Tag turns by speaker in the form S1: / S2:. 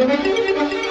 S1: Música